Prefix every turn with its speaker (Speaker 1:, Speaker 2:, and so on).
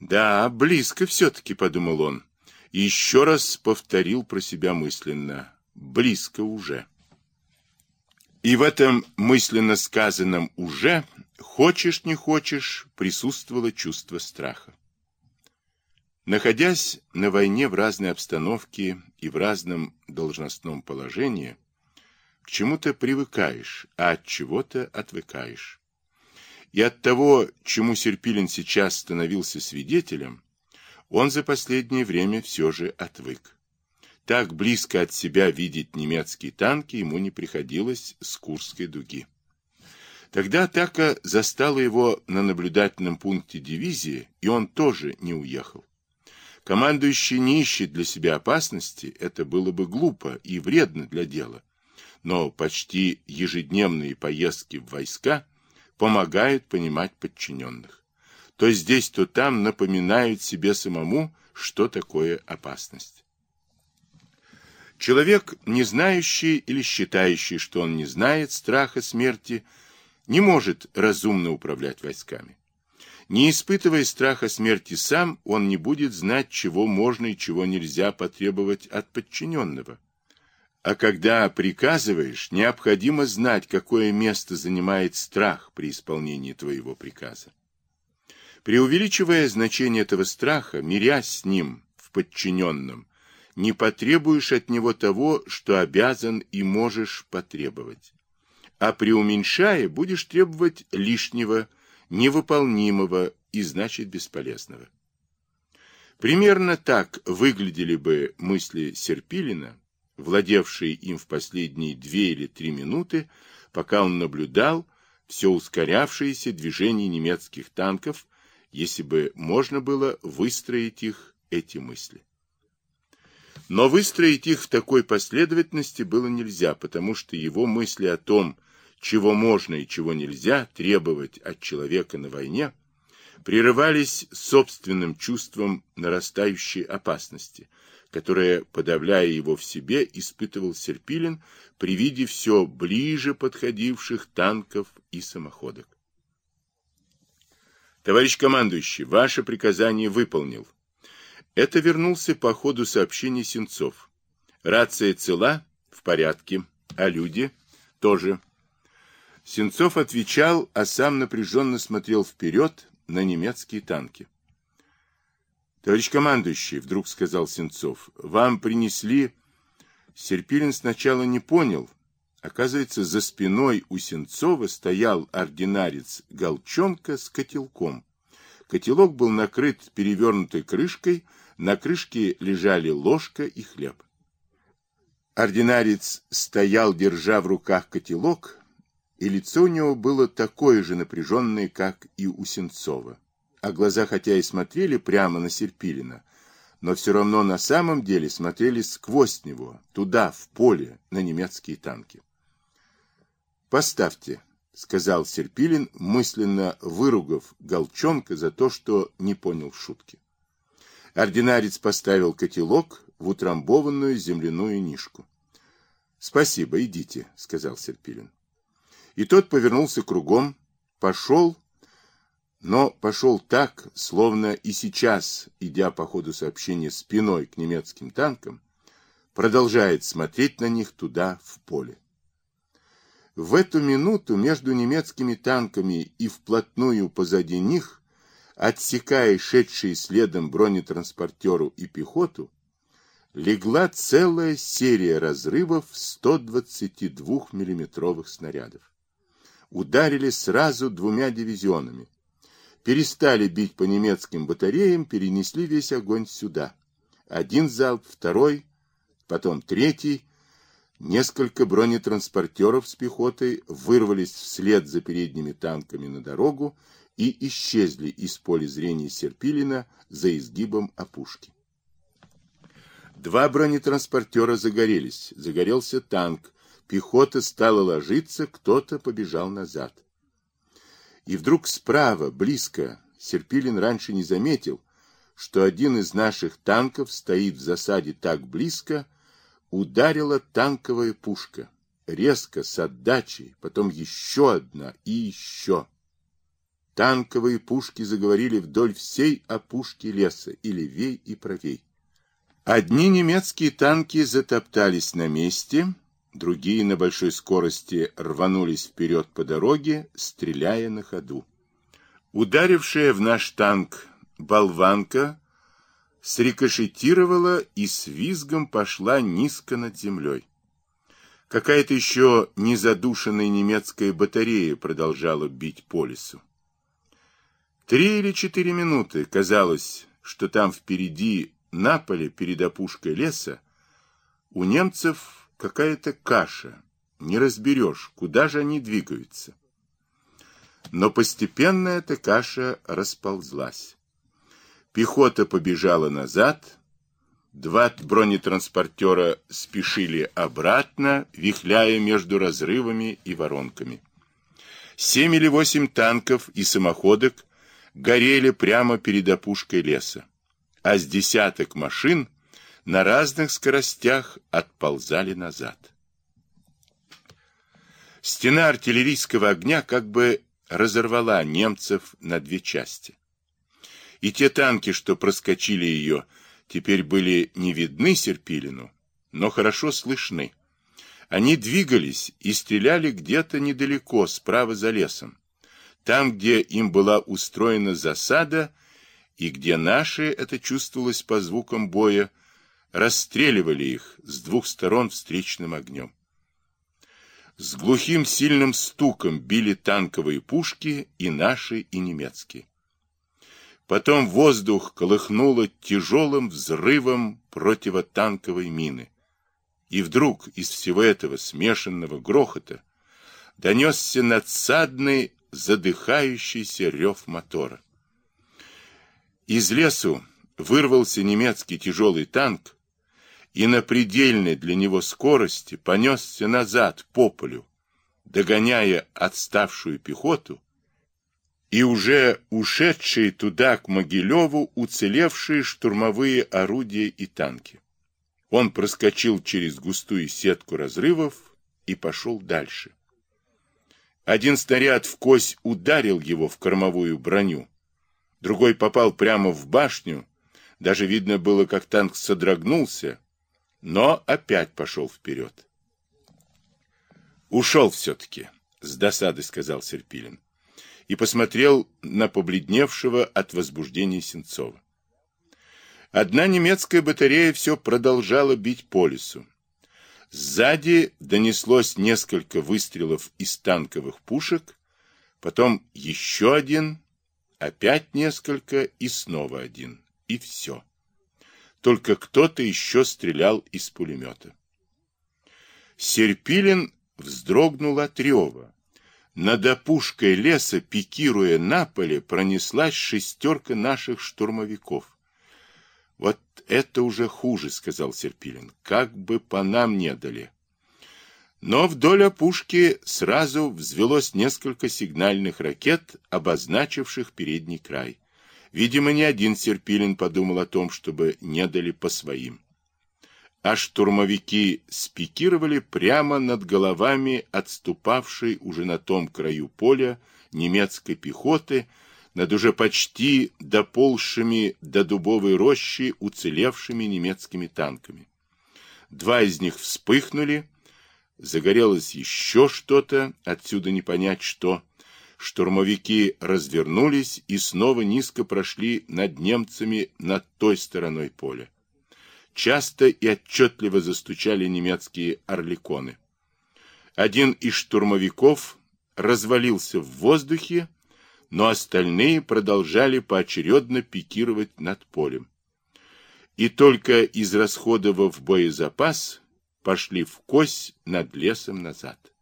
Speaker 1: Да, близко все-таки, подумал он. И еще раз повторил про себя мысленно. Близко уже. И в этом мысленно сказанном «уже» хочешь не хочешь присутствовало чувство страха. Находясь на войне в разной обстановке и в разном должностном положении, к чему-то привыкаешь, а от чего-то отвыкаешь. И от того, чему Серпилин сейчас становился свидетелем, он за последнее время все же отвык. Так близко от себя видеть немецкие танки ему не приходилось с Курской дуги. Тогда атака застала его на наблюдательном пункте дивизии, и он тоже не уехал. Командующий не ищет для себя опасности, это было бы глупо и вредно для дела. Но почти ежедневные поездки в войска помогают понимать подчиненных. То здесь, то там напоминают себе самому, что такое опасность. Человек, не знающий или считающий, что он не знает страха смерти, не может разумно управлять войсками. Не испытывая страха смерти сам, он не будет знать, чего можно и чего нельзя потребовать от подчиненного. А когда приказываешь, необходимо знать, какое место занимает страх при исполнении твоего приказа. Преувеличивая значение этого страха, мирясь с ним в подчиненном, не потребуешь от него того, что обязан и можешь потребовать. А преуменьшая, будешь требовать лишнего, невыполнимого и, значит, бесполезного. Примерно так выглядели бы мысли Серпилина, владевшие им в последние две или три минуты, пока он наблюдал все ускорявшееся движение немецких танков, если бы можно было выстроить их, эти мысли. Но выстроить их в такой последовательности было нельзя, потому что его мысли о том, чего можно и чего нельзя требовать от человека на войне, прерывались собственным чувством нарастающей опасности, которое, подавляя его в себе, испытывал Серпилин при виде все ближе подходивших танков и самоходок. Товарищ командующий, ваше приказание выполнил. Это вернулся по ходу сообщения Сенцов. Рация цела? В порядке. А люди? Тоже. Сенцов отвечал, а сам напряженно смотрел вперед на немецкие танки. Товарищ командующий, вдруг сказал Сенцов, вам принесли... Серпилин сначала не понял. Оказывается, за спиной у Сенцова стоял ординарец Голчонка с котелком. Котелок был накрыт перевернутой крышкой, на крышке лежали ложка и хлеб. Ординарец стоял, держа в руках котелок, и лицо у него было такое же напряженное, как и у Сенцова. А глаза, хотя и смотрели прямо на Серпилина, но все равно на самом деле смотрели сквозь него, туда, в поле, на немецкие танки. «Поставьте», — сказал Серпилин, мысленно выругав Голчонка за то, что не понял шутки. Ординарец поставил котелок в утрамбованную земляную нишку. «Спасибо, идите», — сказал Серпилин. И тот повернулся кругом, пошел, но пошел так, словно и сейчас, идя по ходу сообщения спиной к немецким танкам, продолжает смотреть на них туда, в поле. В эту минуту между немецкими танками и вплотную позади них, отсекая шедшие следом бронетранспортеру и пехоту, легла целая серия разрывов 122 миллиметровых снарядов ударили сразу двумя дивизионами. Перестали бить по немецким батареям, перенесли весь огонь сюда. Один залп, второй, потом третий. Несколько бронетранспортеров с пехотой вырвались вслед за передними танками на дорогу и исчезли из поля зрения Серпилина за изгибом опушки. Два бронетранспортера загорелись. Загорелся танк, Пехота стала ложиться, кто-то побежал назад. И вдруг справа, близко, Серпилин раньше не заметил, что один из наших танков стоит в засаде так близко, ударила танковая пушка. Резко, с отдачей, потом еще одна и еще. танковые пушки заговорили вдоль всей опушки леса, и левей, и правей. Одни немецкие танки затоптались на месте, другие на большой скорости рванулись вперед по дороге, стреляя на ходу. Ударившая в наш танк болванка срикошетировала и с визгом пошла низко над землей. Какая-то еще незадушенная немецкая батарея продолжала бить по лесу. Три или четыре минуты казалось, что там впереди, на поле перед опушкой леса, у немцев какая-то каша, не разберешь, куда же они двигаются. Но постепенно эта каша расползлась. Пехота побежала назад, два бронетранспортера спешили обратно, вихляя между разрывами и воронками. Семь или восемь танков и самоходок горели прямо перед опушкой леса, а с десяток машин на разных скоростях отползали назад. Стена артиллерийского огня как бы разорвала немцев на две части и те танки, что проскочили ее, теперь были не видны Серпилину, но хорошо слышны. Они двигались и стреляли где-то недалеко, справа за лесом. Там, где им была устроена засада, и где наши, это чувствовалось по звукам боя, расстреливали их с двух сторон встречным огнем. С глухим сильным стуком били танковые пушки и наши, и немецкие. Потом воздух колыхнуло тяжелым взрывом противотанковой мины. И вдруг из всего этого смешанного грохота донесся надсадный задыхающийся рев мотора. Из лесу вырвался немецкий тяжелый танк и на предельной для него скорости понесся назад по полю, догоняя отставшую пехоту и уже ушедшие туда, к Могилеву, уцелевшие штурмовые орудия и танки. Он проскочил через густую сетку разрывов и пошел дальше. Один снаряд в кость ударил его в кормовую броню, другой попал прямо в башню, даже видно было, как танк содрогнулся, но опять пошел вперед. «Ушел все-таки», — с досадой сказал Серпилин и посмотрел на побледневшего от возбуждения Сенцова. Одна немецкая батарея все продолжала бить по лесу. Сзади донеслось несколько выстрелов из танковых пушек, потом еще один, опять несколько и снова один. И все. Только кто-то еще стрелял из пулемета. Серпилин вздрогнул от рева. Над опушкой леса, пикируя на поле, пронеслась шестерка наших штурмовиков. Вот это уже хуже, сказал Серпилин. Как бы по нам не дали. Но вдоль опушки сразу взвелось несколько сигнальных ракет, обозначивших передний край. Видимо, не один Серпилин подумал о том, чтобы не дали по своим а штурмовики спикировали прямо над головами отступавшей уже на том краю поля немецкой пехоты, над уже почти доползшими до дубовой рощи уцелевшими немецкими танками. Два из них вспыхнули, загорелось еще что-то, отсюда не понять что. Штурмовики развернулись и снова низко прошли над немцами над той стороной поля. Часто и отчетливо застучали немецкие орликоны. Один из штурмовиков развалился в воздухе, но остальные продолжали поочередно пикировать над полем. И только израсходовав боезапас, пошли в кость над лесом назад.